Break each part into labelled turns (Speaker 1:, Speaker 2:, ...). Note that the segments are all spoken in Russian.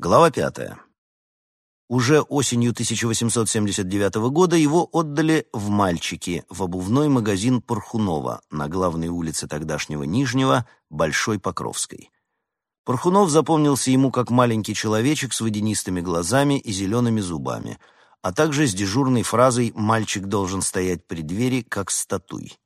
Speaker 1: Глава пятая. Уже осенью 1879 года его отдали в мальчики в обувной магазин Порхунова на главной улице тогдашнего Нижнего, Большой Покровской. Порхунов запомнился ему как маленький человечек с водянистыми глазами и зелеными зубами, а также с дежурной фразой «мальчик должен стоять при двери, как статуй».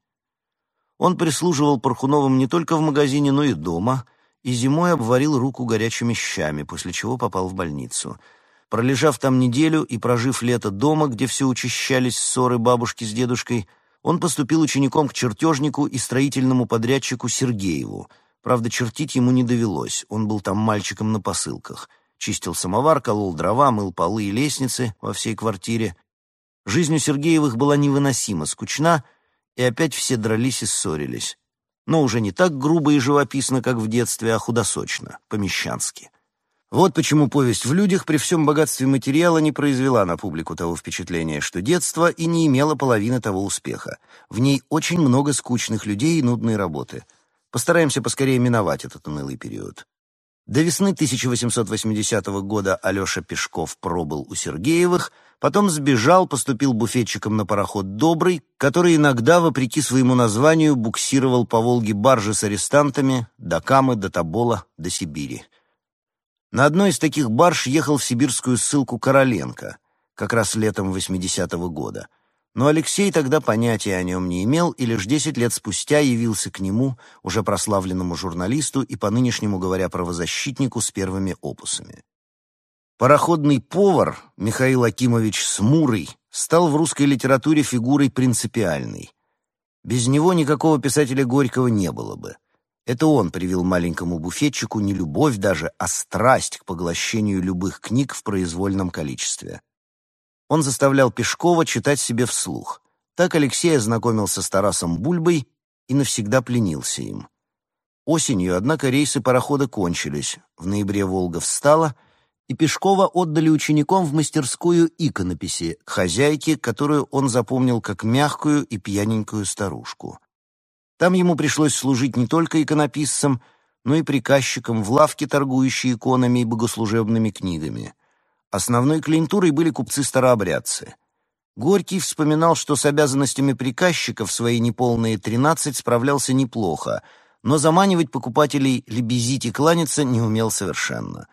Speaker 1: Он прислуживал Порхуновым не только в магазине, но и дома, и зимой обварил руку горячими щами, после чего попал в больницу — Пролежав там неделю и прожив лето дома, где все учащались ссоры бабушки с дедушкой, он поступил учеником к чертежнику и строительному подрядчику Сергееву. Правда, чертить ему не довелось, он был там мальчиком на посылках. Чистил самовар, колол дрова, мыл полы и лестницы во всей квартире. Жизнь у Сергеевых была невыносимо скучна, и опять все дрались и ссорились. Но уже не так грубо и живописно, как в детстве, а худосочно, помещански. Вот почему повесть в людях при всем богатстве материала не произвела на публику того впечатления, что детство и не имело половины того успеха. В ней очень много скучных людей и нудной работы. Постараемся поскорее миновать этот унылый период. До весны 1880 года Алеша Пешков пробыл у Сергеевых, потом сбежал, поступил буфетчиком на пароход «Добрый», который иногда, вопреки своему названию, буксировал по Волге баржи с арестантами до Камы, до Тобола, до Сибири. На одной из таких барж ехал в сибирскую ссылку Короленко, как раз летом 80-го года. Но Алексей тогда понятия о нем не имел и лишь десять лет спустя явился к нему, уже прославленному журналисту и по нынешнему говоря правозащитнику с первыми опусами. Пароходный повар Михаил Акимович Смурый стал в русской литературе фигурой принципиальной. Без него никакого писателя Горького не было бы. Это он привил маленькому буфетчику не любовь даже, а страсть к поглощению любых книг в произвольном количестве. Он заставлял Пешкова читать себе вслух. Так Алексей ознакомился с Тарасом Бульбой и навсегда пленился им. Осенью, однако, рейсы парохода кончились. В ноябре «Волга» встала, и Пешкова отдали ученикам в мастерскую иконописи, хозяйке, которую он запомнил как мягкую и пьяненькую старушку. Там ему пришлось служить не только иконописцем, но и приказчиком в лавке, торгующей иконами и богослужебными книгами. Основной клиентурой были купцы-старообрядцы. Горький вспоминал, что с обязанностями приказчика в свои неполные тринадцать справлялся неплохо, но заманивать покупателей лебезить и кланяться не умел совершенно.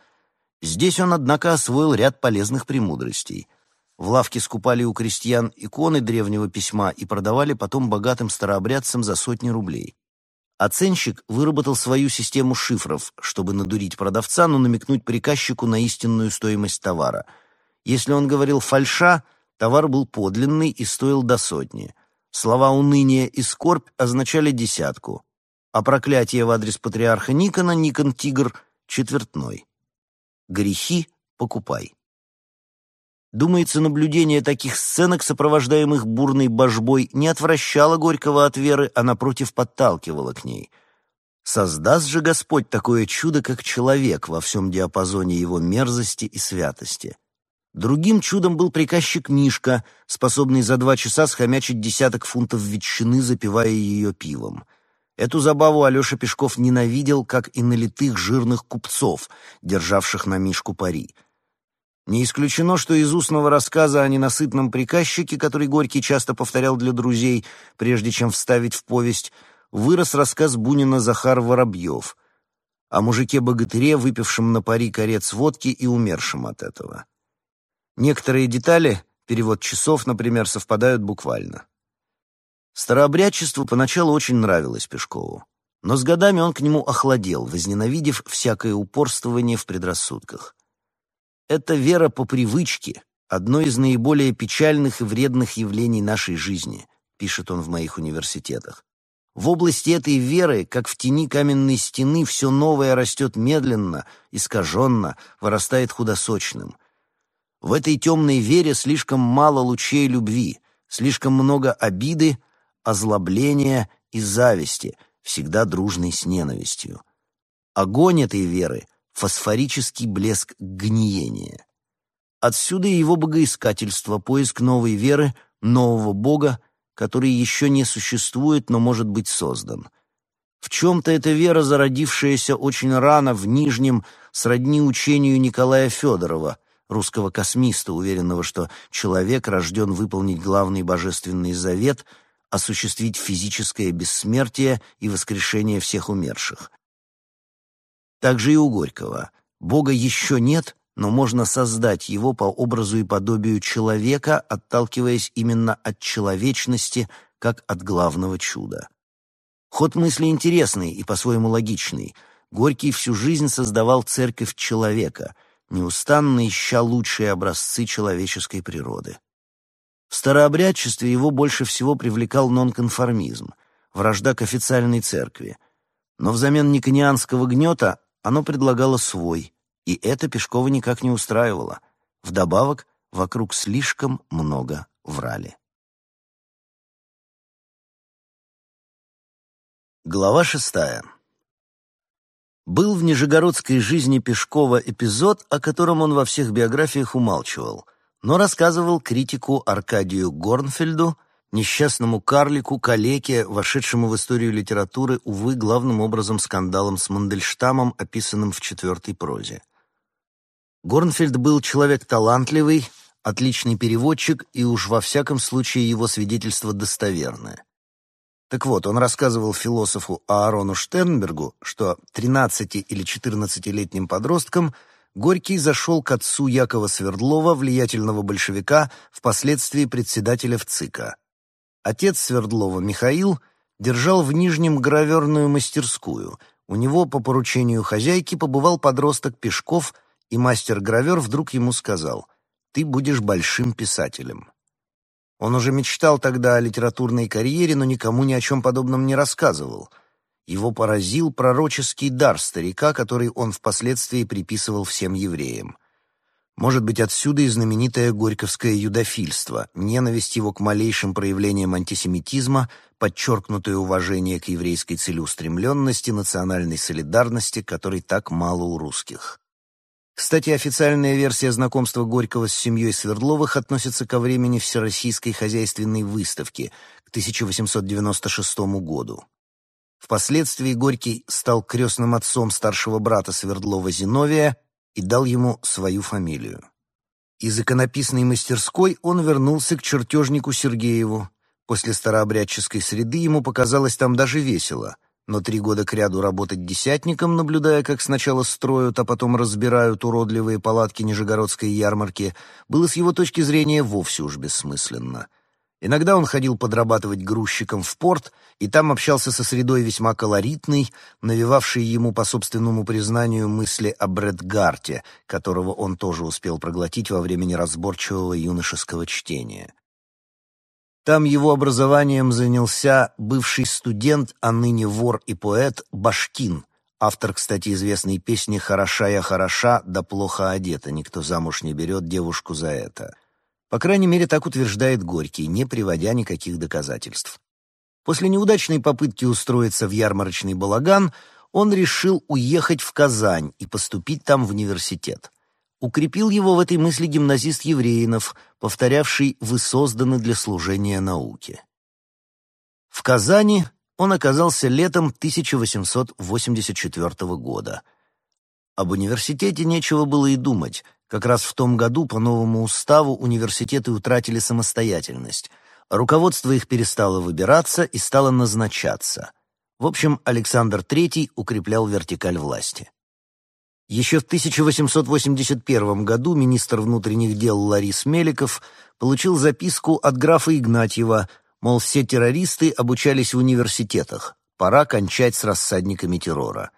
Speaker 1: Здесь он, однако, освоил ряд полезных премудростей — в лавке скупали у крестьян иконы древнего письма и продавали потом богатым старообрядцам за сотни рублей. Оценщик выработал свою систему шифров, чтобы надурить продавца, но намекнуть приказчику на истинную стоимость товара. Если он говорил «фальша», товар был подлинный и стоил до сотни. Слова «уныние» и «скорбь» означали десятку, а проклятие в адрес патриарха Никона «Никон-тигр» — четвертной. Грехи покупай. Думается, наблюдение таких сценок, сопровождаемых бурной божбой, не отвращало Горького от веры, а, напротив, подталкивало к ней. Создаст же Господь такое чудо, как человек во всем диапазоне его мерзости и святости. Другим чудом был приказчик Мишка, способный за два часа схомячить десяток фунтов ветчины, запивая ее пивом. Эту забаву Алеша Пешков ненавидел, как и налитых жирных купцов, державших на Мишку пари — не исключено, что из устного рассказа о ненасытном приказчике, который Горький часто повторял для друзей, прежде чем вставить в повесть, вырос рассказ Бунина Захар Воробьев о мужике-богатыре, выпившем на пари корец водки и умершем от этого. Некоторые детали, перевод часов, например, совпадают буквально. Старообрядчество поначалу очень нравилось Пешкову, но с годами он к нему охладел, возненавидев всякое упорствование в предрассудках. Это вера по привычке, одно из наиболее печальных и вредных явлений нашей жизни, пишет он в моих университетах. В области этой веры, как в тени каменной стены, все новое растет медленно, искаженно, вырастает худосочным. В этой темной вере слишком мало лучей любви, слишком много обиды, озлобления и зависти, всегда дружной с ненавистью. Огонь этой веры — фосфорический блеск гниения. Отсюда его богоискательство, поиск новой веры, нового бога, который еще не существует, но может быть создан. В чем-то эта вера, зародившаяся очень рано в нижнем, сродни учению Николая Федорова, русского космиста, уверенного, что человек рожден выполнить главный божественный завет — осуществить физическое бессмертие и воскрешение всех умерших. Также и у Горького. Бога еще нет, но можно создать его по образу и подобию человека, отталкиваясь именно от человечности, как от главного чуда. Ход мысли интересный и по-своему логичный. Горький всю жизнь создавал церковь человека, неустанно ища лучшие образцы человеческой природы. В старообрядчестве его больше всего привлекал нонконформизм, вражда к официальной церкви. Но взамен никонианского гнета оно предлагало свой, и это Пешкова никак не устраивало. Вдобавок, вокруг слишком много врали. Глава шестая. Был в нижегородской жизни Пешкова эпизод, о котором он во всех биографиях умалчивал, но рассказывал критику Аркадию Горнфельду, несчастному карлику, калеке, вошедшему в историю литературы, увы, главным образом скандалом с Мандельштамом, описанным в четвертой прозе. Горнфельд был человек талантливый, отличный переводчик, и уж во всяком случае его свидетельство достоверное. Так вот, он рассказывал философу Аарону Штернбергу, что 13- или 14-летним подросткам Горький зашел к отцу Якова Свердлова, влиятельного большевика, впоследствии председателя ВЦИКа. Отец Свердлова, Михаил, держал в Нижнем граверную мастерскую. У него по поручению хозяйки побывал подросток Пешков, и мастер-гравер вдруг ему сказал «Ты будешь большим писателем». Он уже мечтал тогда о литературной карьере, но никому ни о чем подобном не рассказывал. Его поразил пророческий дар старика, который он впоследствии приписывал всем евреям. Может быть, отсюда и знаменитое горьковское юдофильство, ненависть его к малейшим проявлениям антисемитизма, подчеркнутое уважение к еврейской целеустремленности, национальной солидарности, которой так мало у русских. Кстати, официальная версия знакомства Горького с семьей Свердловых относится ко времени Всероссийской хозяйственной выставки к 1896 году. Впоследствии Горький стал крестным отцом старшего брата Свердлова Зиновия и дал ему свою фамилию. Из иконописной мастерской он вернулся к чертежнику Сергееву. После старообрядческой среды ему показалось там даже весело, но три года кряду работать десятником, наблюдая, как сначала строят, а потом разбирают уродливые палатки Нижегородской ярмарки, было с его точки зрения вовсе уж бессмысленно — Иногда он ходил подрабатывать грузчиком в порт, и там общался со средой весьма колоритной, навевавшей ему по собственному признанию мысли о Брэдгарте, которого он тоже успел проглотить во время неразборчивого юношеского чтения. Там его образованием занялся бывший студент, а ныне вор и поэт Башкин, автор, кстати, известной песни «Хороша я хороша, да плохо одета, никто замуж не берет девушку за это». По крайней мере, так утверждает Горький, не приводя никаких доказательств. После неудачной попытки устроиться в ярмарочный балаган, он решил уехать в Казань и поступить там в университет. Укрепил его в этой мысли гимназист Евреинов, повторявший «Вы созданы для служения науке». В Казани он оказался летом 1884 года. Об университете нечего было и думать — как раз в том году по новому уставу университеты утратили самостоятельность. Руководство их перестало выбираться и стало назначаться. В общем, Александр III укреплял вертикаль власти. Еще в 1881 году министр внутренних дел Ларис Меликов получил записку от графа Игнатьева, мол, все террористы обучались в университетах, пора кончать с рассадниками террора.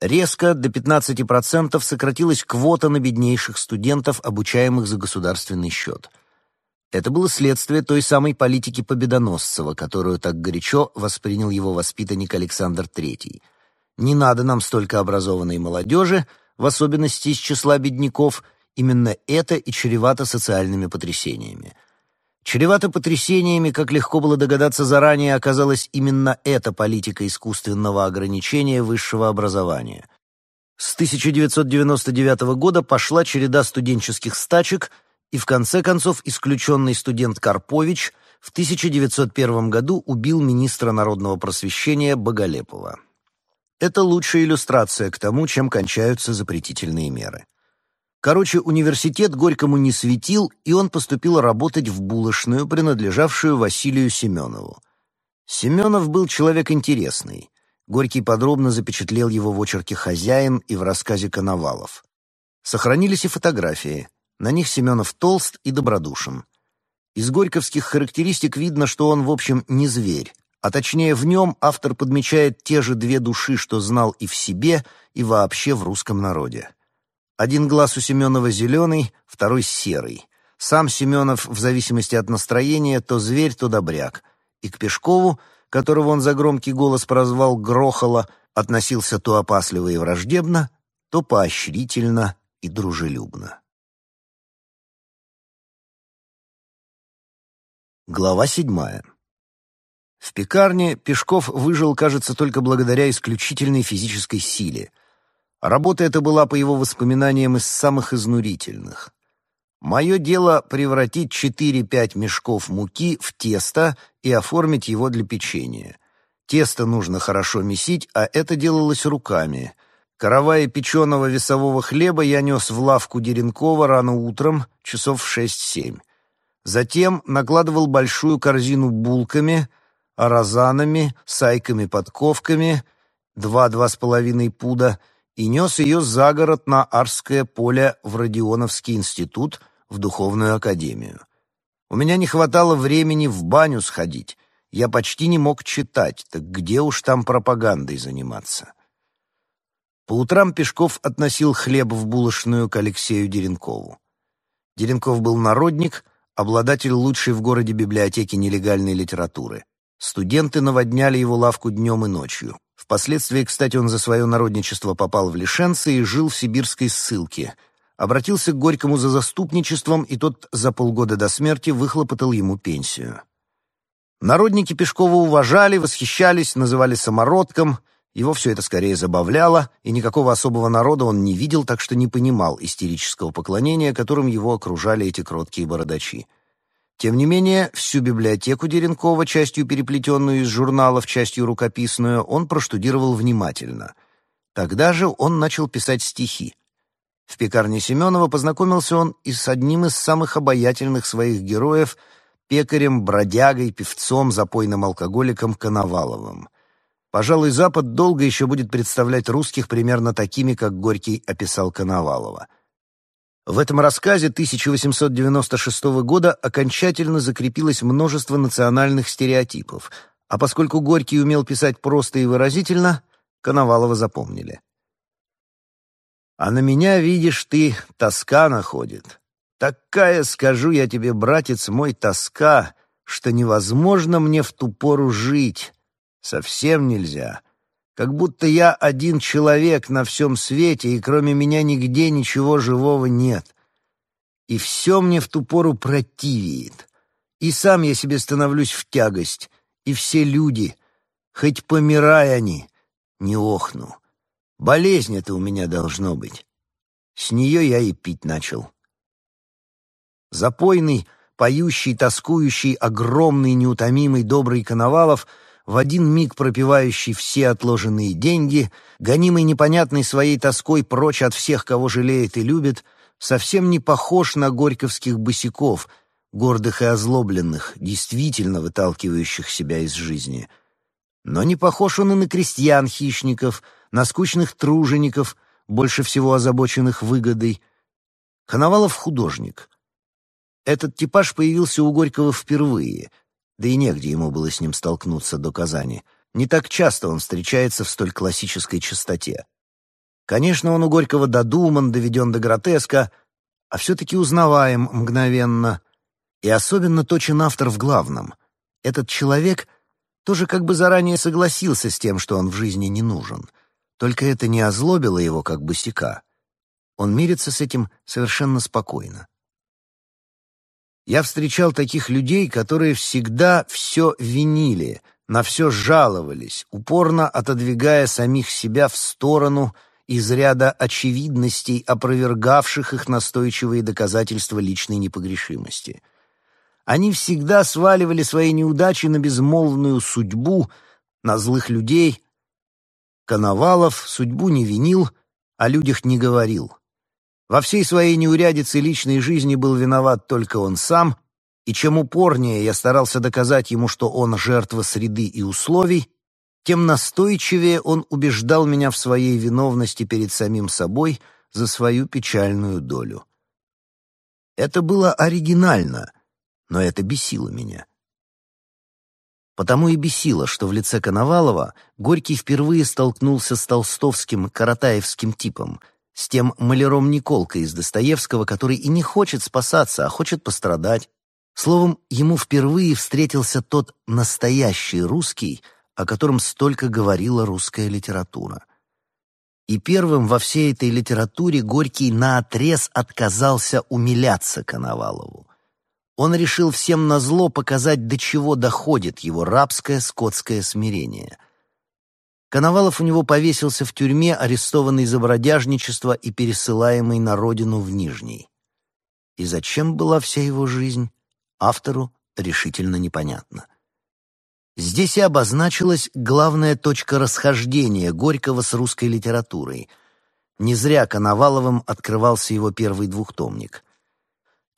Speaker 1: Резко до 15% сократилась квота на беднейших студентов, обучаемых за государственный счет. Это было следствие той самой политики Победоносцева, которую так горячо воспринял его воспитанник Александр III. Не надо нам столько образованной молодежи, в особенности из числа бедняков, именно это и чревато социальными потрясениями – Чревато потрясениями, как легко было догадаться заранее, оказалась именно эта политика искусственного ограничения высшего образования. С 1999 года пошла череда студенческих стачек, и в конце концов исключенный студент Карпович в 1901 году убил министра народного просвещения Боголепова. Это лучшая иллюстрация к тому, чем кончаются запретительные меры. Короче, университет Горькому не светил, и он поступил работать в булочную, принадлежавшую Василию Семенову. Семенов был человек интересный. Горький подробно запечатлел его в очерке «Хозяин» и в рассказе «Коновалов». Сохранились и фотографии. На них Семенов толст и добродушен. Из горьковских характеристик видно, что он, в общем, не зверь, а точнее в нем автор подмечает те же две души, что знал и в себе, и вообще в русском народе. Один глаз у Семенова зеленый, второй серый. Сам Семенов, в зависимости от настроения, то зверь, то добряк. И к Пешкову, которого он за громкий голос прозвал Грохола, относился то опасливо и враждебно, то поощрительно и дружелюбно. Глава седьмая. В пекарне Пешков выжил, кажется, только благодаря исключительной физической силе. Работа эта была, по его воспоминаниям, из самых изнурительных. «Мое дело — превратить 4-5 мешков муки в тесто и оформить его для печенья. Тесто нужно хорошо месить, а это делалось руками. Каравая печеного весового хлеба я нес в лавку Деренкова рано утром, часов в 6-7. Затем накладывал большую корзину булками, арзанами, сайками-подковками, два-два с половиной пуда, и нес ее за город на Арское поле в Родионовский институт, в Духовную академию. У меня не хватало времени в баню сходить, я почти не мог читать, так где уж там пропагандой заниматься? По утрам Пешков относил хлеб в булочную к Алексею Деренкову. Деренков был народник — обладатель лучшей в городе библиотеки нелегальной литературы. Студенты наводняли его лавку днем и ночью. Впоследствии, кстати, он за свое народничество попал в Лишенцы и жил в сибирской ссылке. Обратился к Горькому за заступничеством, и тот за полгода до смерти выхлопотал ему пенсию. Народники Пешкова уважали, восхищались, называли самородком. Его все это скорее забавляло, и никакого особого народа он не видел, так что не понимал истерического поклонения, которым его окружали эти кроткие бородачи. Тем не менее, всю библиотеку Деренкова, частью переплетенную из журналов, частью рукописную, он проштудировал внимательно. Тогда же он начал писать стихи. В пекарне Семенова познакомился он и с одним из самых обаятельных своих героев — пекарем, бродягой, певцом, запойным алкоголиком Коноваловым — Пожалуй, Запад долго еще будет представлять русских примерно такими, как Горький описал Коновалова. В этом рассказе 1896 года окончательно закрепилось множество национальных стереотипов, а поскольку Горький умел писать просто и выразительно, Коновалова запомнили. «А на меня, видишь ты, тоска находит. Такая, скажу я тебе, братец мой, тоска, что невозможно мне в ту пору жить». Совсем нельзя. Как будто я один человек на всем свете, и кроме меня нигде ничего живого нет. И все мне в ту пору противеет. И сам я себе становлюсь в тягость, и все люди, хоть помирай они, не охну. Болезнь это у меня должно быть. С нее я и пить начал. Запойный, поющий, тоскующий, огромный, неутомимый, добрый Коновалов — в один миг пропивающий все отложенные деньги, гонимый непонятной своей тоской прочь от всех, кого жалеет и любит, совсем не похож на горьковских босиков, гордых и озлобленных, действительно выталкивающих себя из жизни. Но не похож он и на крестьян-хищников, на скучных тружеников, больше всего озабоченных выгодой. Коновалов — художник. Этот типаж появился у Горького впервые — да и негде ему было с ним столкнуться до Казани. Не так часто он встречается в столь классической чистоте. Конечно, он у Горького додуман, доведен до гротеска, а все-таки узнаваем мгновенно. И особенно точен автор в главном. Этот человек тоже как бы заранее согласился с тем, что он в жизни не нужен. Только это не озлобило его как босика. Он мирится с этим совершенно спокойно. Я встречал таких людей, которые всегда все винили, на все жаловались, упорно отодвигая самих себя в сторону из ряда очевидностей, опровергавших их настойчивые доказательства личной непогрешимости. Они всегда сваливали свои неудачи на безмолвную судьбу, на злых людей, Коновалов судьбу не винил, о людях не говорил. Во всей своей неурядице личной жизни был виноват только он сам, и чем упорнее я старался доказать ему, что он жертва среды и условий, тем настойчивее он убеждал меня в своей виновности перед самим собой за свою печальную долю. Это было оригинально, но это бесило меня. Потому и бесило, что в лице Коновалова Горький впервые столкнулся с толстовским каратаевским типом, с тем маляром Николкой из Достоевского, который и не хочет спасаться, а хочет пострадать. Словом, ему впервые встретился тот настоящий русский, о котором столько говорила русская литература. И первым во всей этой литературе Горький наотрез отказался умиляться Коновалову он решил всем назло показать, до чего доходит его рабское скотское смирение. Коновалов у него повесился в тюрьме, арестованный за бродяжничество и пересылаемый на родину в Нижний. И зачем была вся его жизнь, автору решительно непонятно. Здесь и обозначилась главная точка расхождения Горького с русской литературой. Не зря Коноваловым открывался его первый двухтомник —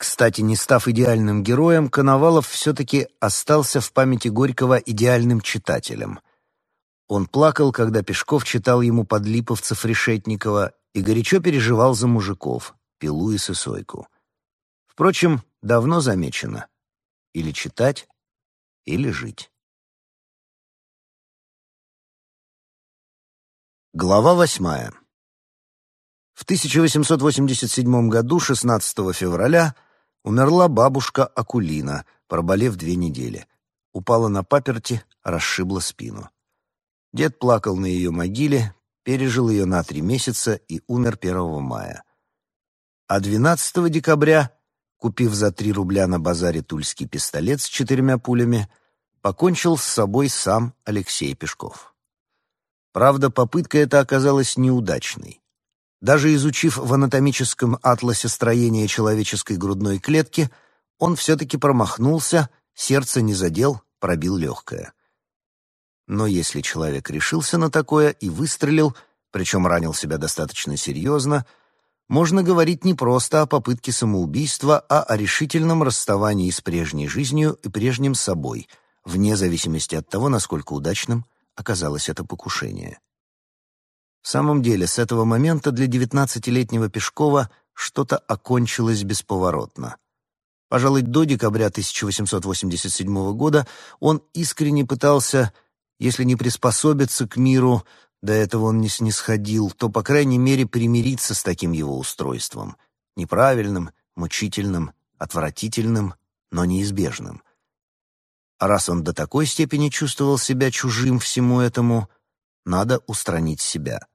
Speaker 1: кстати, не став идеальным героем, Коновалов все-таки остался в памяти Горького идеальным читателем. Он плакал, когда Пешков читал ему подлиповцев Решетникова и горячо переживал за мужиков, Пилу и Сысойку. Впрочем, давно замечено. Или читать, или жить. Глава восьмая. В 1887 году, 16 февраля, Умерла бабушка Акулина, проболев две недели. Упала на паперти, расшибла спину. Дед плакал на ее могиле, пережил ее на три месяца и умер 1 мая. А 12 декабря, купив за три рубля на базаре тульский пистолет с четырьмя пулями, покончил с собой сам Алексей Пешков. Правда, попытка эта оказалась неудачной. Даже изучив в анатомическом атласе строение человеческой грудной клетки, он все-таки промахнулся, сердце не задел, пробил легкое. Но если человек решился на такое и выстрелил, причем ранил себя достаточно серьезно, можно говорить не просто о попытке самоубийства, а о решительном расставании с прежней жизнью и прежним собой, вне зависимости от того, насколько удачным оказалось это покушение. В самом деле, с этого момента для девятнадцатилетнего Пешкова что-то окончилось бесповоротно. Пожалуй, до декабря 1887 года он искренне пытался, если не приспособиться к миру, до этого он не снисходил, то, по крайней мере, примириться с таким его устройством. Неправильным, мучительным, отвратительным, но неизбежным. А раз он до такой степени чувствовал себя чужим всему этому, надо устранить себя.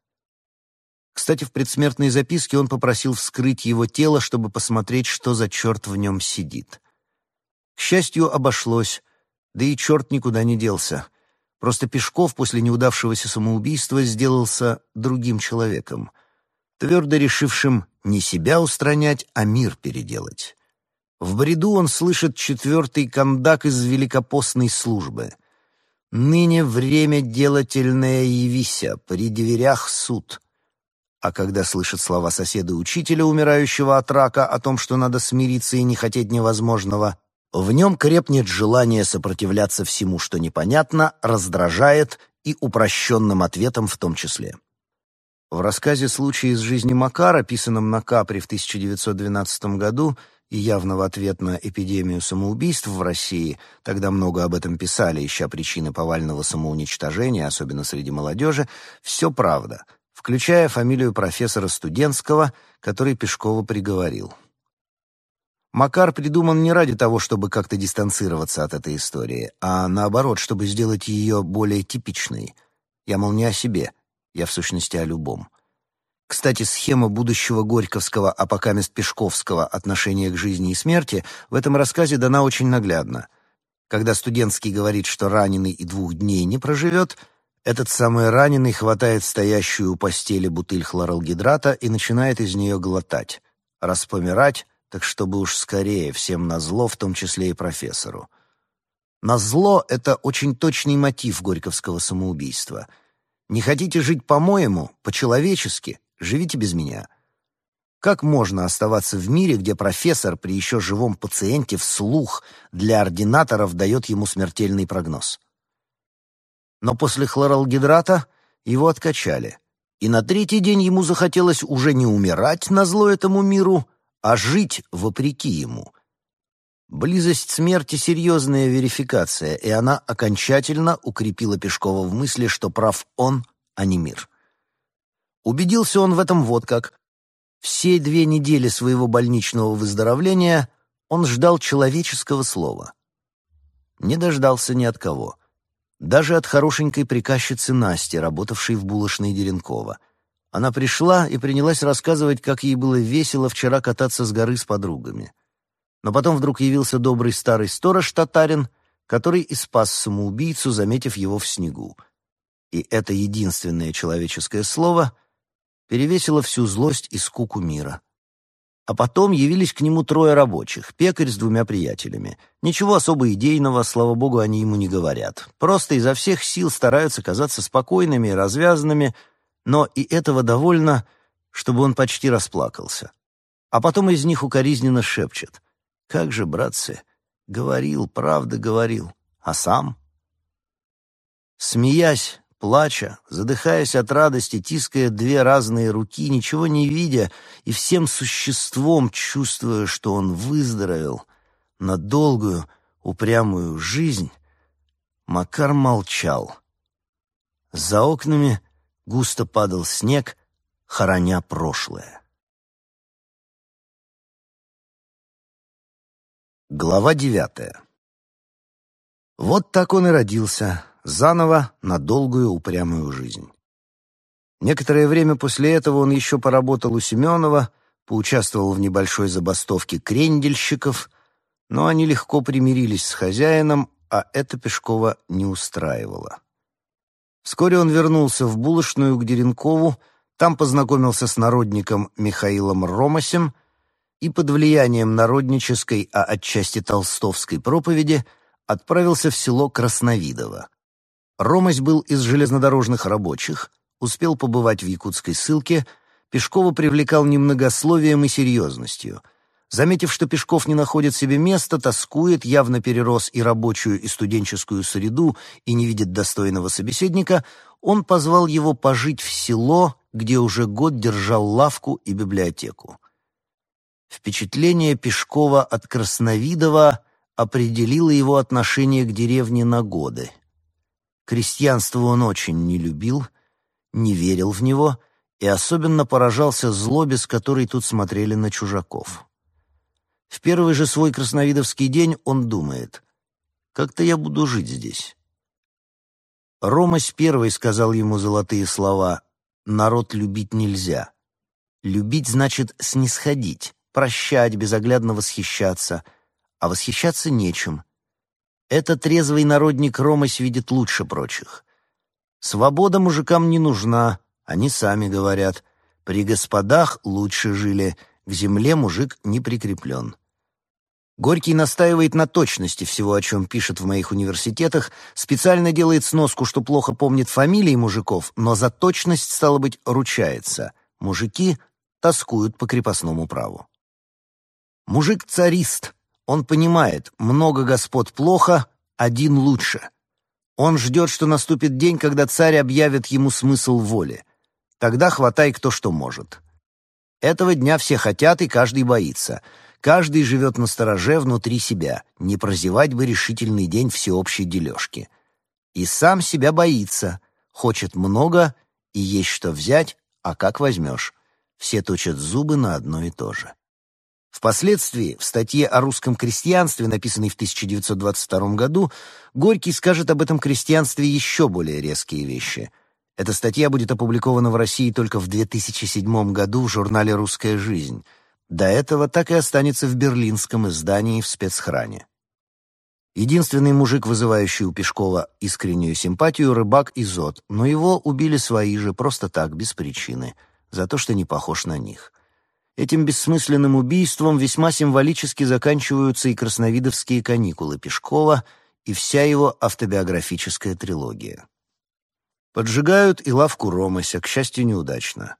Speaker 1: Кстати, в предсмертной записке он попросил вскрыть его тело, чтобы посмотреть, что за черт в нем сидит. К счастью, обошлось, да и черт никуда не делся. Просто Пешков после неудавшегося самоубийства сделался другим человеком, твердо решившим не себя устранять, а мир переделать. В бреду он слышит четвертый кондак из великопостной службы. «Ныне время делательное явися, при дверях суд» а когда слышит слова соседа-учителя, умирающего от рака, о том, что надо смириться и не хотеть невозможного, в нем крепнет желание сопротивляться всему, что непонятно, раздражает и упрощенным ответом в том числе. В рассказе «Случай из жизни Макара», писанном на Капри в 1912 году, и явно в ответ на эпидемию самоубийств в России, тогда много об этом писали, ища причины повального самоуничтожения, особенно среди молодежи, все правда — включая фамилию профессора Студенского, который Пешкова приговорил. Макар придуман не ради того, чтобы как-то дистанцироваться от этой истории, а наоборот, чтобы сделать ее более типичной. Я, мол, не о себе, я в сущности о любом. Кстати, схема будущего Горьковского, а пока мест Пешковского отношения к жизни и смерти в этом рассказе дана очень наглядно. Когда студентский говорит, что раненый и двух дней не проживет — этот самый раненый хватает стоящую у постели бутыль хлоралгидрата и начинает из нее глотать. Раз помирать, так чтобы уж скорее, всем назло, в том числе и профессору. Назло — это очень точный мотив горьковского самоубийства. Не хотите жить по-моему, по-человечески, живите без меня. Как можно оставаться в мире, где профессор при еще живом пациенте вслух для ординаторов дает ему смертельный прогноз? Но после хлоралгидрата его откачали, и на третий день ему захотелось уже не умирать на зло этому миру, а жить вопреки ему. Близость смерти — серьезная верификация, и она окончательно укрепила Пешкова в мысли, что прав он, а не мир. Убедился он в этом вот как. Все две недели своего больничного выздоровления он ждал человеческого слова. Не дождался ни от кого. Даже от хорошенькой приказчицы Насти, работавшей в булочной Деренкова. Она пришла и принялась рассказывать, как ей было весело вчера кататься с горы с подругами. Но потом вдруг явился добрый старый сторож-татарин, который и спас самоубийцу, заметив его в снегу. И это единственное человеческое слово — перевесила всю злость и скуку мира. А потом явились к нему трое рабочих, пекарь с двумя приятелями. Ничего особо идейного, слава богу, они ему не говорят. Просто изо всех сил стараются казаться спокойными и развязанными, но и этого довольно, чтобы он почти расплакался. А потом из них укоризненно шепчет. «Как же, братцы, говорил, правда говорил, а сам?» Смеясь, плача, задыхаясь от радости, тиская две разные руки, ничего не видя и всем существом чувствуя, что он выздоровел на долгую, упрямую жизнь, Макар молчал. За окнами густо падал снег, хороня прошлое. Глава девятая Вот так он и родился, заново на долгую упрямую жизнь. Некоторое время после этого он еще поработал у Семенова, поучаствовал в небольшой забастовке крендельщиков, но они легко примирились с хозяином, а это Пешкова не устраивало. Вскоре он вернулся в булочную к Деренкову, там познакомился с народником Михаилом Ромасем и под влиянием народнической, а отчасти толстовской проповеди отправился в село Красновидово. Ромась был из железнодорожных рабочих, успел побывать в якутской ссылке, Пешкова привлекал немногословием и серьезностью. Заметив, что Пешков не находит себе места, тоскует, явно перерос и рабочую, и студенческую среду, и не видит достойного собеседника, он позвал его пожить в село, где уже год держал лавку и библиотеку. Впечатление Пешкова от Красновидова определило его отношение к деревне на годы. Крестьянство он очень не любил, не верил в него и особенно поражался злобе, с которой тут смотрели на чужаков. В первый же свой красновидовский день он думает, «Как-то я буду жить здесь». Ромась первый сказал ему золотые слова «Народ любить нельзя». Любить значит снисходить, прощать, безоглядно восхищаться, а восхищаться нечем — этот трезвый народник Ромась видит лучше прочих. Свобода мужикам не нужна, они сами говорят. При господах лучше жили, к земле мужик не прикреплен. Горький настаивает на точности всего, о чем пишет в моих университетах, специально делает сноску, что плохо помнит фамилии мужиков, но за точность, стало быть, ручается. Мужики тоскуют по крепостному праву. Мужик-царист, он понимает, много господ плохо, один лучше. Он ждет, что наступит день, когда царь объявит ему смысл воли. Тогда хватай кто что может. Этого дня все хотят, и каждый боится. Каждый живет на стороже внутри себя, не прозевать бы решительный день всеобщей дележки. И сам себя боится, хочет много, и есть что взять, а как возьмешь. Все точат зубы на одно и то же. Впоследствии, в статье о русском крестьянстве, написанной в 1922 году, Горький скажет об этом крестьянстве еще более резкие вещи. Эта статья будет опубликована в России только в 2007 году в журнале «Русская жизнь». До этого так и останется в берлинском издании в спецхране. Единственный мужик, вызывающий у Пешкова искреннюю симпатию, рыбак Изот, но его убили свои же, просто так, без причины, за то, что не похож на них. Этим бессмысленным убийством весьма символически заканчиваются и красновидовские каникулы Пешкова, и вся его автобиографическая трилогия. Поджигают и лавку Ромася, к счастью, неудачно.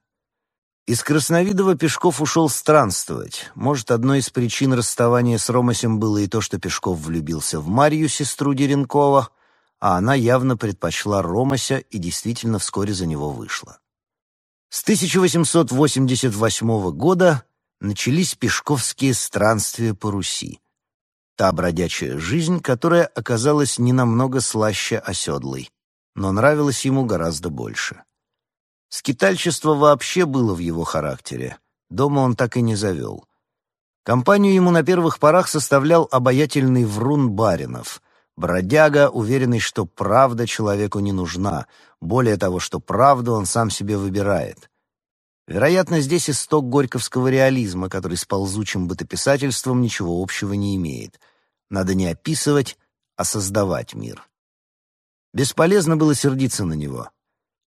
Speaker 1: Из Красновидова Пешков ушел странствовать. Может, одной из причин расставания с Ромасем было и то, что Пешков влюбился в Марью, сестру Деренкова, а она явно предпочла Ромася и действительно вскоре за него вышла. С 1888 года начались пешковские странствия по Руси. Та бродячая жизнь, которая оказалась не намного слаще оседлой, но нравилась ему гораздо больше. Скитальчество вообще было в его характере. Дома он так и не завел. Компанию ему на первых порах составлял обаятельный врун Баринов, бродяга, уверенный, что правда человеку не нужна, более того, что правду он сам себе выбирает. Вероятно, здесь исток горьковского реализма, который с ползучим бытописательством ничего общего не имеет. Надо не описывать, а создавать мир. Бесполезно было сердиться на него.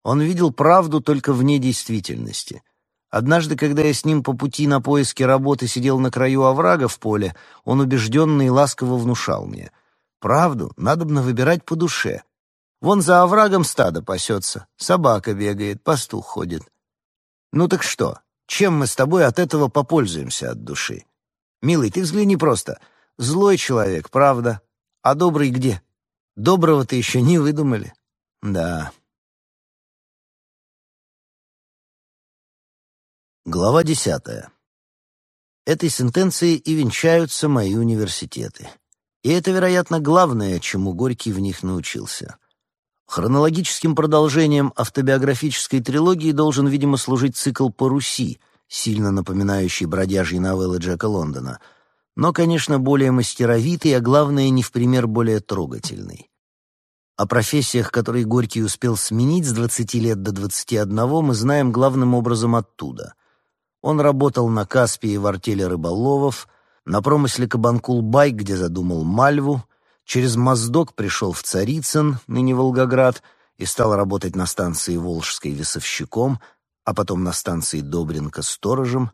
Speaker 1: Он видел правду только вне действительности. Однажды, когда я с ним по пути на поиски работы сидел на краю оврага в поле, он убежденно и ласково внушал мне. «Правду надобно выбирать по душе. Вон за оврагом стадо пасется, собака бегает, пастух ходит. Ну так что, чем мы с тобой от этого попользуемся от души? Милый, ты взгляни просто. Злой человек, правда. А добрый где? Доброго-то еще не выдумали. Да. Глава десятая. Этой сентенцией и венчаются мои университеты. И это, вероятно, главное, чему Горький в них научился — Хронологическим продолжением автобиографической трилогии должен, видимо, служить цикл по Руси, сильно напоминающий бродяжьи новеллы Джека Лондона, но, конечно, более мастеровитый, а главное, не в пример более трогательный. О профессиях, которые Горький успел сменить с 20 лет до 21, мы знаем главным образом оттуда. Он работал на Каспии в артели рыболовов, на промысле Кабанкул-Бай, где задумал Мальву, Через Моздок пришел в Царицын, ныне Волгоград, и стал работать на станции Волжской весовщиком, а потом на станции Добринка сторожем.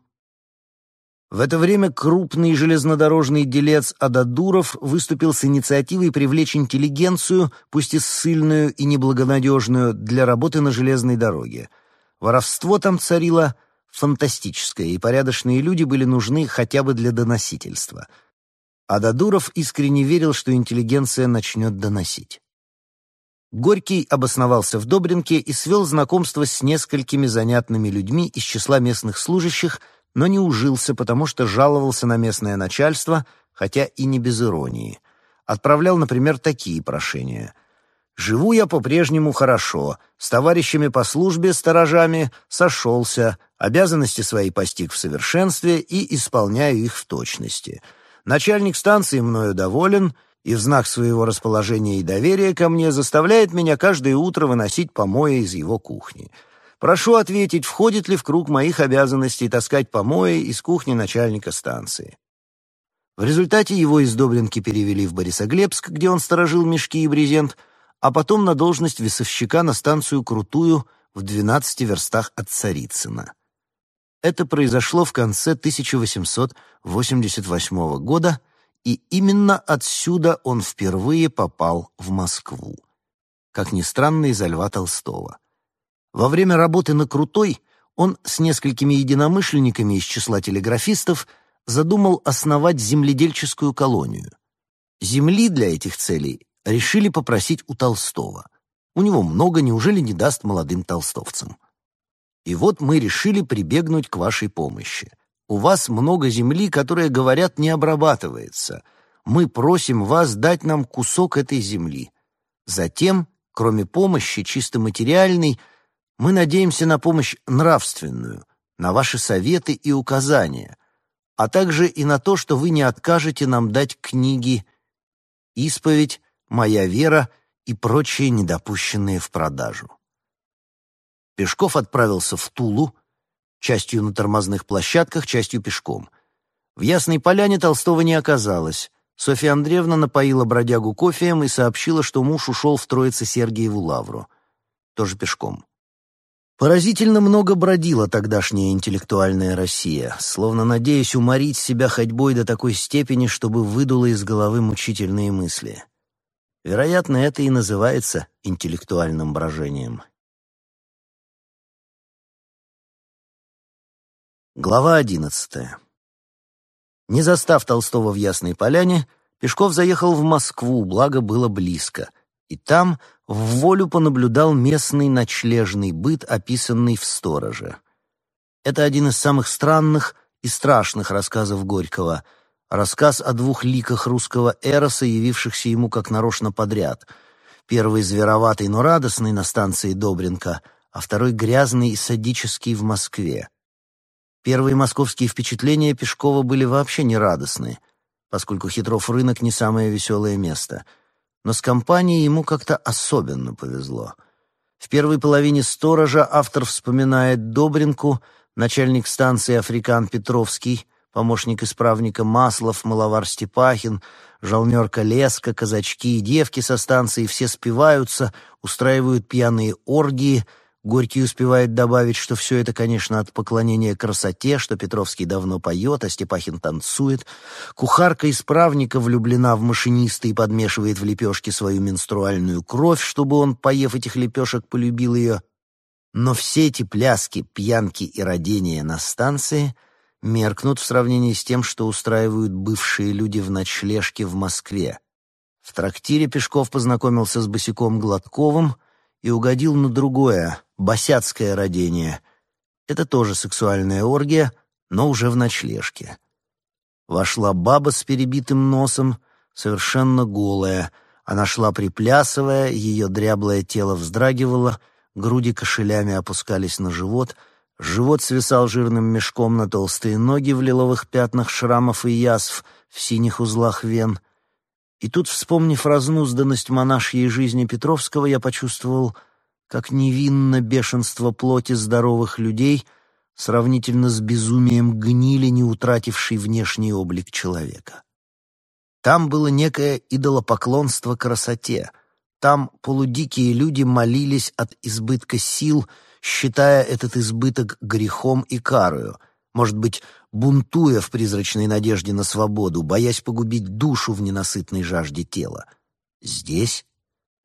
Speaker 1: В это время крупный железнодорожный делец Ададуров выступил с инициативой привлечь интеллигенцию, пусть и ссыльную и неблагонадежную, для работы на железной дороге. Воровство там царило фантастическое, и порядочные люди были нужны хотя бы для доносительства — а Дадуров искренне верил, что интеллигенция начнет доносить. Горький обосновался в Добринке и свел знакомство с несколькими занятными людьми из числа местных служащих, но не ужился, потому что жаловался на местное начальство, хотя и не без иронии. Отправлял, например, такие прошения. «Живу я по-прежнему хорошо, с товарищами по службе, сторожами, сошелся, обязанности свои постиг в совершенстве и исполняю их в точности». Начальник станции мною доволен и в знак своего расположения и доверия ко мне заставляет меня каждое утро выносить помои из его кухни. Прошу ответить, входит ли в круг моих обязанностей таскать помои из кухни начальника станции. В результате его из Добринки перевели в Борисоглебск, где он сторожил мешки и брезент, а потом на должность весовщика на станцию Крутую в 12 верстах от Царицына. Это произошло в конце 1888 года, и именно отсюда он впервые попал в Москву. Как ни странно, из-за Льва Толстого. Во время работы на Крутой он с несколькими единомышленниками из числа телеграфистов задумал основать земледельческую колонию. Земли для этих целей решили попросить у Толстого. У него много, неужели не даст молодым толстовцам? И вот мы решили прибегнуть к вашей помощи. У вас много земли, которая, говорят, не обрабатывается. Мы просим вас дать нам кусок этой земли. Затем, кроме помощи чисто материальной, мы надеемся на помощь нравственную, на ваши советы и указания, а также и на то, что вы не откажете нам дать книги «Исповедь», «Моя вера» и прочие недопущенные в продажу. Пешков отправился в Тулу, частью на тормозных площадках, частью пешком. В Ясной Поляне Толстого не оказалось. Софья Андреевна напоила бродягу кофеем и сообщила, что муж ушел в Троице-Сергиеву лавру. Тоже пешком. Поразительно много бродила тогдашняя интеллектуальная Россия, словно надеясь уморить себя ходьбой до такой степени, чтобы выдуло из головы мучительные мысли. Вероятно, это и называется интеллектуальным брожением. Глава одиннадцатая. Не застав Толстого в Ясной Поляне, Пешков заехал в Москву, благо было близко, и там в волю понаблюдал местный ночлежный быт, описанный в «Стороже». Это один из самых странных и страшных рассказов Горького, рассказ о двух ликах русского эроса, явившихся ему как нарочно подряд. Первый звероватый, но радостный на станции Добренко, а второй грязный и садический в Москве. Первые московские впечатления Пешкова были вообще нерадостны, поскольку Хитров рынок не самое веселое место. Но с компанией ему как-то особенно повезло. В первой половине «Сторожа» автор вспоминает Добринку, начальник станции «Африкан Петровский», помощник исправника Маслов, маловар Степахин, жалнерка Леска, казачки и девки со станции все спиваются, устраивают пьяные оргии — Горький успевает добавить, что все это, конечно, от поклонения красоте, что Петровский давно поет, а Степахин танцует. Кухарка-исправника влюблена в машиниста и подмешивает в лепешки свою менструальную кровь, чтобы он, поев этих лепешек, полюбил ее. Но все эти пляски, пьянки и родения на станции меркнут в сравнении с тем, что устраивают бывшие люди в ночлежке в Москве. В трактире Пешков познакомился с босиком Гладковым и угодил на другое, босяцкое родение. Это тоже сексуальная оргия, но уже в ночлежке. Вошла баба с перебитым носом, совершенно голая. Она шла приплясывая, ее дряблое тело вздрагивало, груди кошелями опускались на живот, живот свисал жирным мешком на толстые ноги в лиловых пятнах шрамов и язв, в синих узлах вен. И тут, вспомнив разнузданность монашьей жизни Петровского, я почувствовал как невинно бешенство плоти здоровых людей сравнительно с безумием гнили, не утратившей внешний облик человека. Там было некое идолопоклонство красоте. Там полудикие люди молились от избытка сил, считая этот избыток грехом и карою, может быть, бунтуя в призрачной надежде на свободу, боясь погубить душу в ненасытной жажде тела. Здесь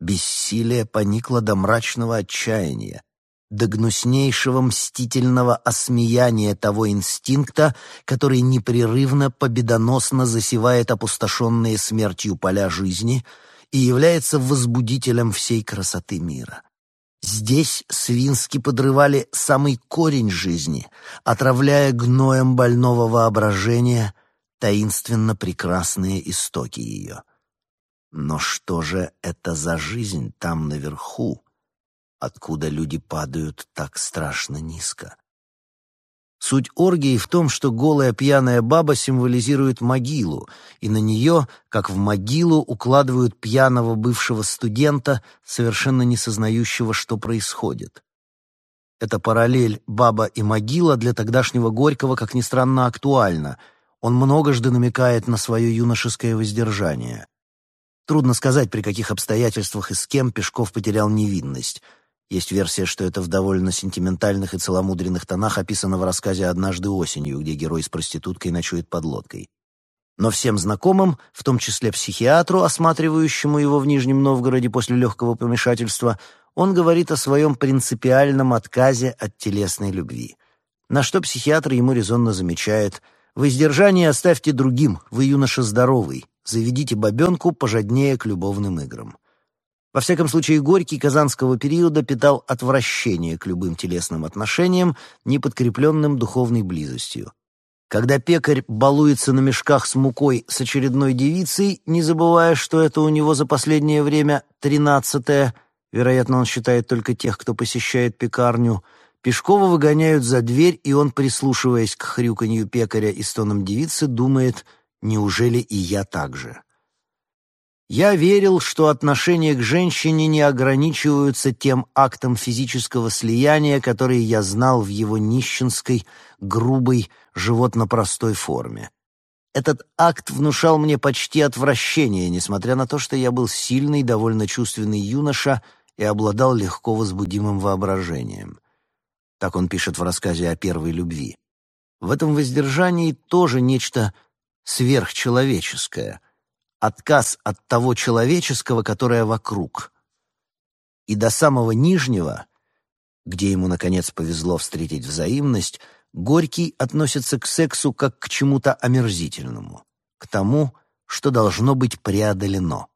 Speaker 1: Бессилие поникло до мрачного отчаяния, до гнуснейшего мстительного осмеяния того инстинкта, который непрерывно, победоносно засевает опустошенные смертью поля жизни и является возбудителем всей красоты мира. Здесь свински подрывали самый корень жизни, отравляя гноем больного воображения таинственно прекрасные истоки ее. Но что же это за жизнь там наверху, откуда люди падают так страшно низко? Суть оргии в том, что голая пьяная баба символизирует могилу, и на нее, как в могилу, укладывают пьяного бывшего студента, совершенно не сознающего, что происходит. Эта параллель «баба» и «могила» для тогдашнего Горького, как ни странно, актуальна. Он многожды намекает на свое юношеское воздержание. Трудно сказать, при каких обстоятельствах и с кем Пешков потерял невинность. Есть версия, что это в довольно сентиментальных и целомудренных тонах описано в рассказе «Однажды осенью», где герой с проституткой ночует под лодкой. Но всем знакомым, в том числе психиатру, осматривающему его в Нижнем Новгороде после легкого помешательства, он говорит о своем принципиальном отказе от телесной любви. На что психиатр ему резонно замечает «Воздержание оставьте другим, вы юноша здоровый, заведите бабенку пожаднее к любовным играм. Во всяком случае, Горький казанского периода питал отвращение к любым телесным отношениям, не подкрепленным духовной близостью. Когда пекарь балуется на мешках с мукой с очередной девицей, не забывая, что это у него за последнее время тринадцатое, вероятно, он считает только тех, кто посещает пекарню, Пешкова выгоняют за дверь, и он, прислушиваясь к хрюканью пекаря и стонам девицы, думает — Неужели и я так же? Я верил, что отношения к женщине не ограничиваются тем актом физического слияния, который я знал в его нищенской, грубой, животно-простой форме. Этот акт внушал мне почти отвращение, несмотря на то, что я был сильный, довольно чувственный юноша и обладал легко возбудимым воображением. Так он пишет в рассказе о первой любви. В этом воздержании тоже нечто сверхчеловеческое, отказ от того человеческого, которое вокруг. И до самого нижнего, где ему, наконец, повезло встретить взаимность, Горький относится к сексу как к чему-то омерзительному, к тому, что должно быть преодолено.